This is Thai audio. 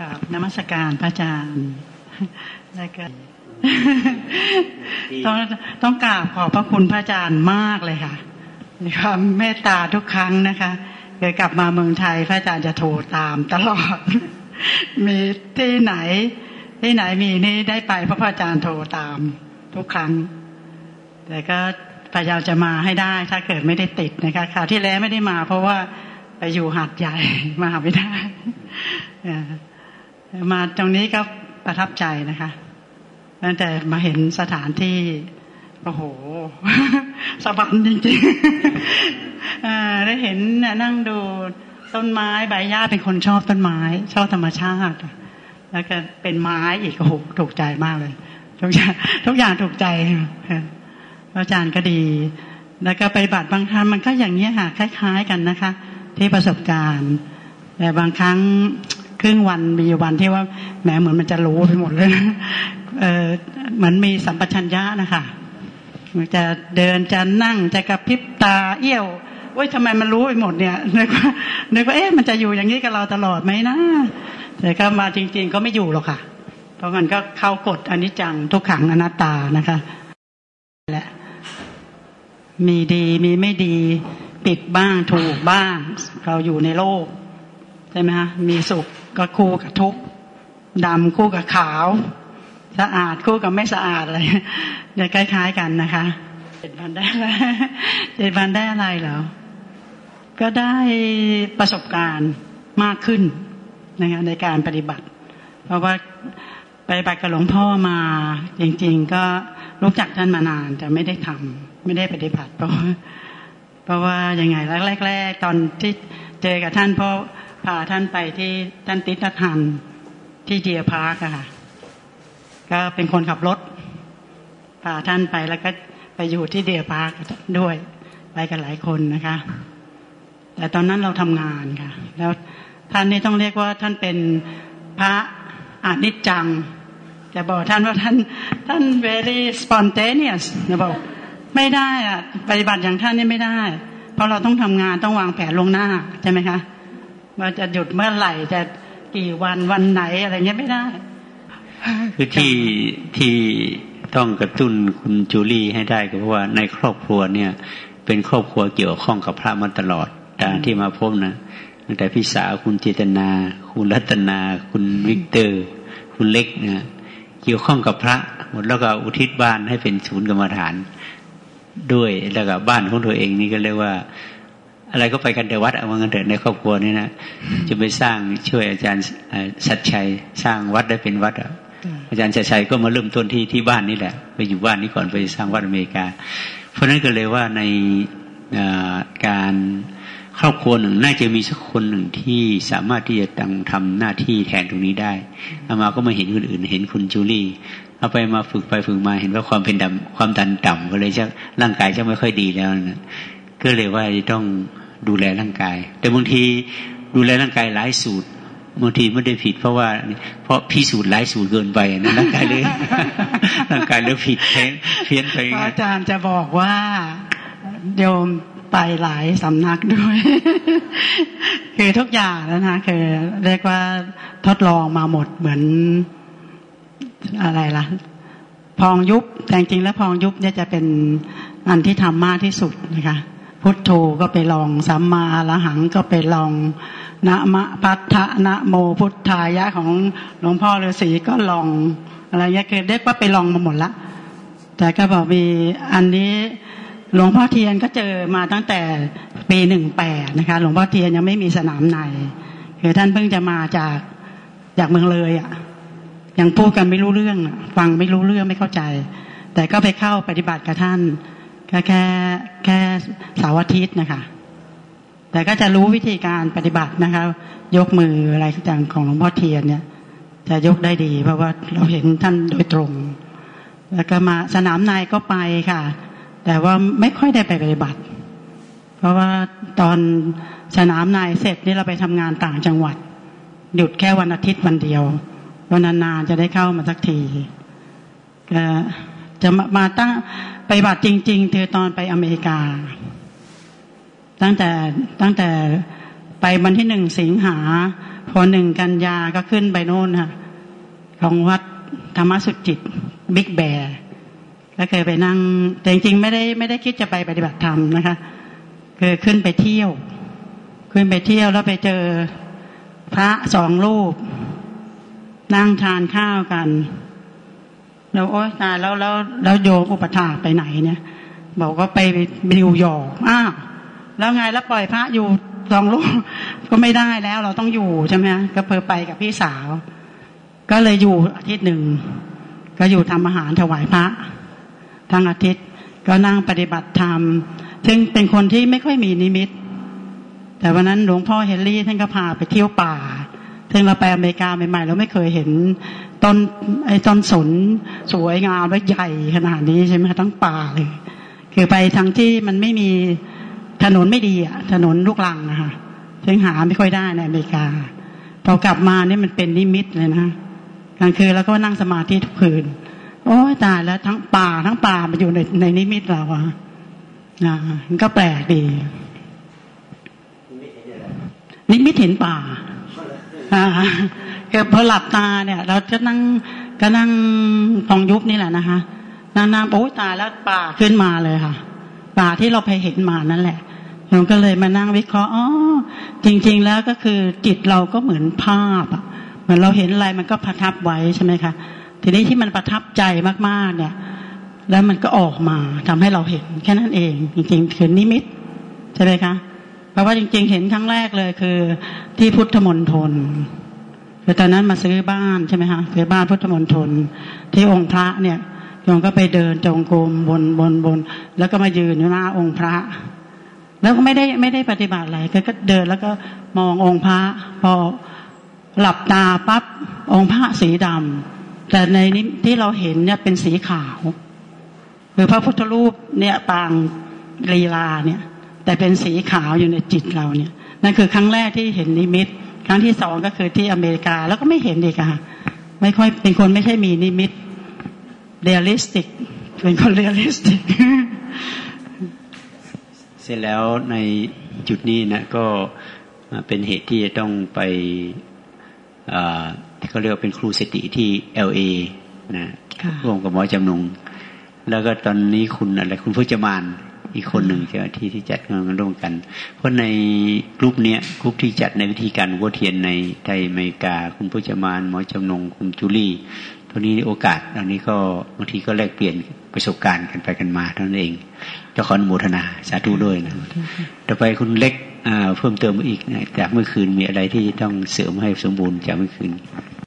กับนมัสการพระอาจารย์แล้วก็ต้องต้องกราบขอบพระคุณพระอาจารย์มากเลยค่ะในความเมตตาทุกครั้งนะคะเคยกลับมาเมืองไทยพระอาจารย์จะโทรตามตลอด มีที่ไหน ที่ไหนมีนี่ได้ไปเพราะพระอาจารย์โทรตามทุกครั้ง แต่ก็พยายามจะมาให้ได้ ถ้าเกิดไม่ได้ติดนะคะคราวที่แล้วไม่ได้มา เพราะว่าไปอยู่หัดใหญ่มาไม่ได้ มาตรงนี้ก็ประทับใจนะคะตั้งแต่มาเห็นสถานที่โอ้โหสบันจริงๆได้เห็นนั่งดูต้นไม้ใบหญ้าเป็นคนชอบต้นไม้ ชอบธรรมชาติ แล้วก็เป็นไม้อีกโอ้โหถูกใจมากเลยทุกอย่างทุกอย่างถูกใจอาจารย์ก็ดี แล้วก็ไปบัตรบางครั้งมันก็อย่างนี้ค่ะคล้าย ๆ กันนะคะ ที่ประสบการณ์ แต่บางครั้ง ครึ่งวันมีวันที่ว่าแหมเหมือนมันจะรู้ไปหมดเลยเออเหมือนมีสัมปชัญญะนะคะมันจะเดินจะนั่งจะกระพริบตาเอี้ยวโอ้ยทำไมมันรู้ไปหมดเนี่ยนึกว่านึกว่าเอ๊ะมันจะอยู่อย่างนี้กับเราตลอดไหมนะแต่ก็มาจริง ๆ ก็ไม่อยู่หรอกค่ะ เพราะมันก็เข้ากฎอนิจจังทุกขังอนัตตานะคะแหละมีดีมีไม่ดีปิดบ้างถูกบ้าง เราอยู่ในโลกใช่ไหมฮะมีสุข ก็คู่กับทุกดำคู่กับขาว สะอาดคู่กับไม่สะอาดอะไรจะคล้าย ๆ กันนะคะเจ็ดวันได้อะไรเจ็ดวันได้อะไรเหรอก็ได้ประสบการณ์มากขึ้นนะคะในการปฏิบัติ เพราะว่าไปปฏิบัติกับหลวงพ่อมาจริง ๆ ก็รู้จักท่านมานานแต่ไม่ได้ทำไม่ได้ปฏิบัติเพราะเพราะว่ายังไงแรกๆตอนที่เจอกับท่านเพราะ พาท่านไปที่ท่านติช นัท ฮันห์ที่ Deer Park อะค่ะ ก็เป็นคนขับรถพาท่านไปแล้วก็ไปอยู่ที่ Deer Park ด้วยไปกันหลายคนนะคะ แต่ตอนนั้นเราทำงานค่ะ แล้วท่านนี่ต้องเรียกว่าท่านเป็นพระอานิจจังจะบอกท่านว่าท่านท่าน very spontaneous นะบอกไม่ได้อะปฏิบัติอย่างท่านนี่ไม่ได้ เพราะเราต้องทำงานต้องวางแผนลงหน้าใช่ไหมคะ ว่าจะหยุดเมื่อไหร่จะกี่วันวันไหนอะไรเงี้ยไม่ได้คือที่ที่ต้องกระตุ้นคุณจูลี่ให้ได้ก็เพราะว่าในครอบครัวเนี่ย เป็นครอบครัวเกี่ยวข้องกับพระมาตลอดการที่มาพบนะตั้งแต่พี่สาวคุณเจตนา คุณรัตนา คุณวิกเตอร์ คุณเล็กนะเกี่ยวข้องกับพระหมดแล้วก็อุทิศบ้านให้เป็นศูนย์กรรมฐานด้วยแล้วก็บ้านของตัวเองนี่ก็เรียกว่า อะไรก็ไปกันแต่วัดเอาเงินเถิดในครอบครัวนี่นะจะไปสร้างช่วยอาจารย์สัจชัยสร้างวัดได้เป็นวัดอาจารย์สัจชัยก็มาเริ่มต้นที่ที่บ้านนี่แหละ ไปอยู่บ้านนี้ก่อนไปสร้างวัดอเมริกา เพราะนั้นก็เลยว่าในการครอบครัวหนึ่งน่าจะมีสักคนหนึ่งที่สามารถที่จะตั้งทำหน้าที่แทนตรงนี้ได้เอามาก็มาเห็นคนอื่น เห็นคุณจูลี่เอาไปมาฝึกไปฝึกมาเห็นว่าความเป็นดำความดันต่ำก็เลยจะร่างกายจะไม่ค่อยดีแล้วนะก็เลยว่าจะต้อง ดูแลร่างกาย แต่บางทีดูแลร่างกายหลายสูตรบางทีไม่ได้ผิดเพราะว่า เพราะพี่สูตรหลายสูตรเกินไปนะร่างกายเลยร่างกายเลยผิดเพี้ยนเพี้ยนไปอาจารย์จะบอกว่าโยมไปหลายสำนักด้วย คือทุกอย่างแล้วนะคือเรียกว่าทดลองมาหมดเหมือนอะไรล่ะ พองยุบแต่จริงแล้วพองยุบเนี่ยจะเป็นอันที่ทำมากที่สุดนะคะ พุทโธก็ไปลองสัมมาละหังก็ไปลองนะมะพัทธะนะโมพุทธายะของหลวงพ่อฤาษีก็ลองอะไรเงี้ยคือเรียกว่าไปลองมาหมดละ แต่ก็บอกมีอันนี้หลวงพ่อเทียนก็เจอมาตั้งแต่ปีหนึ่งแปดนะคะ หลวงพ่อเทียนยังไม่มีสนามในคือท่านเพิ่งจะมาจากจากเมืองเลยอะ่ะยังพูดกันไม่รู้เรื่อง ฟังไม่รู้เรื่องไม่เข้าใจ แต่ก็ไปเข้าปฏิบัติกับท่าน ก็แค่แค่เสาร์อาทิตย์นะคะ แต่ก็จะรู้วิธีการปฏิบัตินะคะ ยกมืออะไรต่างของหลวงพ่อเทียนเนี่ย จะยกได้ดี เพราะว่าเราเห็นท่านโดยตรง แล้วก็มาสนามนายก็ไปค่ะ แต่ว่าไม่ค่อยได้ไปปฏิบัติ เพราะว่าตอนสนามนายเสร็จนี่เราไปทำงานต่างจังหวัด หยุดแค่วันอาทิตย์วันเดียววันนานๆจะได้เข้ามาสักทีก็ จะมาตั้งไปบัติจริงๆเธอตอนไปอเมริกา ตั้งแต่ตั้งแต่ไปวันที่หนึ่งสิงหา พอหนึ่งกันยาก็ขึ้นไปโน่นค่ะของวัดธรรมสุจิตบิ๊กแบร์แล้วเคยไปนั่ง แต่จริงๆไม่ได้ไม่ได้คิดจะไปปฏิบัติธรรมนะคะคือขึ้นไปเที่ยว ขึ้นไปเที่ยวแล้วไปเจอพระสองรูป นั่งทานข้าวกัน แล้วโอ๊ยตายแล้วแล้วแล้วโยมอุปัฏฐากไปไหนเนี่ย บอกว่าไปนิวยอร์กอ้าวแล้วไงแล้วปล่อยพระอยู่สองรูปก็ไม่ได้แล้วเราต้องอยู่ใช่ไหมก็เผอิญไปกับพี่สาว ก็เลยอยู่อาทิตย์หนึ่งก็อยู่ทำอาหารถวายพระทั้งอาทิตย์ก็นั่งปฏิบัติธรรมซึ่งเป็นคนที่ไม่ค่อยมีนิมิต แต่วันนั้นหลวงพ่อเฮนรี่ท่านก็พาไปเที่ยวป่า ซึ่งเราไปอเมริกาใหม่ๆเราไม่เคยเห็นต้นไอ้ต้นสนสวยงามและใหญ่ขนาดนี้ใช่ไหมทั้งป่าเลย คือไปทั้งที่มันไม่มีถนนไม่ดีอะถนนลูกลังนะคะซึ่งหาไม่ค่อยได้ในอเมริกาพอกลับมาเนี่ยมันเป็นนิมิตเลยนะกลางคืนแล้วก็นั่งสมาธิทุกคืน โอ้ตายแล้วทั้งป่าทั้งป่ามันอยู่ในในนิมิตเราอะนะมันก็แปลกดีนิมิตเห็นป่า คือพอหลับตาเนี่ย เราจะนั่งก็นั่งฟองยุบนี่แหละนะคะนั่งนั่งโอ้ยตาแล้วป่าขึ้นมาเลยค่ะ ป่าที่เราไปเห็นมานั่นแหละเราก็เลยมานั่งวิเคราะห์อ๋อจริง ๆ แล้วก็คือจิตเราก็เหมือนภาพอะเหมือนเราเห็นอะไรมันก็ประทับไว้ใช่ไหมคะทีนี้ที่มันประทับใจมากๆ เนี่ย แล้วมันก็ออกมาทำให้เราเห็นแค่นั้นเอง จริงๆคือนิมิตใช่ไหมคะเพราะว่าจริง ๆ เห็นครั้งแรกเลยคือ ที่พุทธมณฑลคือตอนนั้นมาซื้อบ้านใช่ไหมคะซื้อบ้านพุทธมณฑลที่องค์พระเนี่ยโยมก็ไปเดินจงกรมบนบนบน แล้วก็มายืนอยู่หน้าองค์พระ แล้วก็ไม่ได้ไม่ได้ปฏิบัติอะไรก็เดินแล้วก็มององค์พระ พอหลับตาปั๊บองค์พระสีดำแต่ในนี้ที่เราเห็นเนี่ยเป็นสีขาวคือพระพุทธรูปเนี่ยปางลีลาเนี่ย แต่เป็นสีขาวอยู่ในจิตเราเนี่ย นั่นคือครั้งแรกที่เห็นนิมิต ครั้งที่สองก็คือที่อเมริกาแล้วก็ไม่เห็นอีกค่ะ ไม่ค่อยเป็นคนไม่ใช่มีนิมิต realistic เป็นคน realisticเสร็จแล้วในจุดนี้นะก็เป็นเหตุที่จะต้องไปที่เขาเรียกว่าเป็นครูสติที่เอลเอนะร่วมกับหมอจำนง แล้วก็ตอนนี้คุณอะไรคุณพุจมาน อีกคนหนึ่งจ้าที่ที่จัดงานร่วมกัน เพราะในกลุ่มเนี้ยกลุ่มที่จัดในวิธีการวัวเทียนในไทยอเมริกา คุณพุจมานหมอจำนงคุณจูลี่ตัวนี้โอกาสอันนี้ก็บางทีก็แลกเปลี่ยนประสบการณ์กันไปกันมาเท่านั้นเองจ้าขออนุโมทนาสาธุด้วยนะต่อไปคุณเล็กเพิ่มเติมอีกนะจากเมื่อคืนมีอะไรที่ต้องเสริมให้สมบูรณ์จากเมื่อคืน